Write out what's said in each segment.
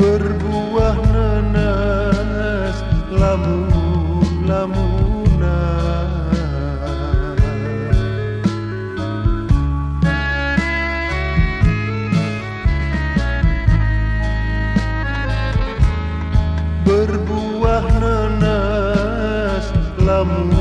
berbuah nanas lamun lamunan berbuah nanas lamun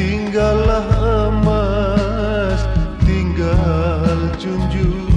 tinggallah emas tinggal junjung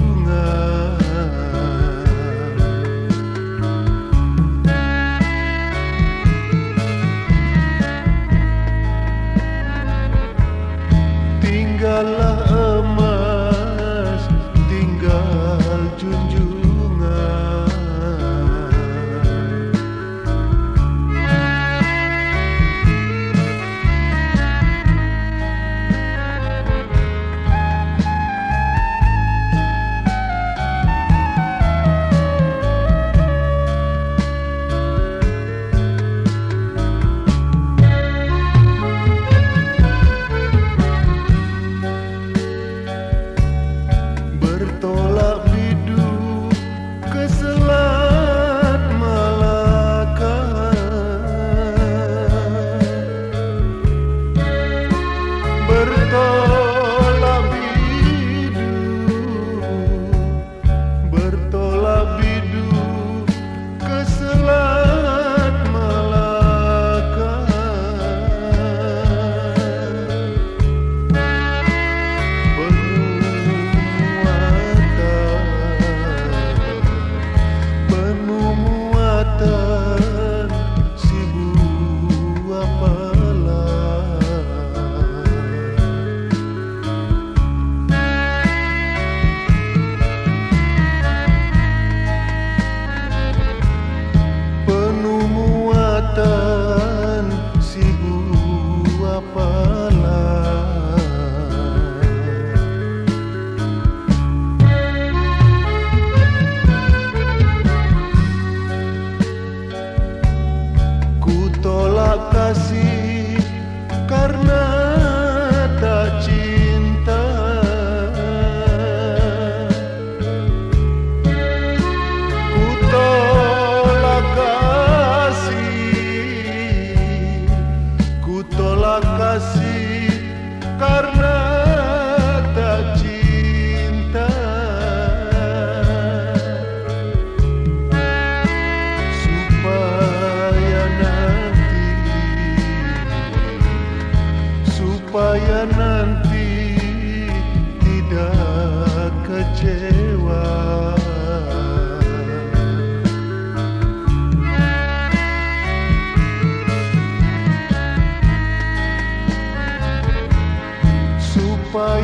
acacia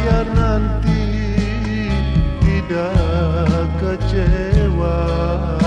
supaya nanti tidak kecewa.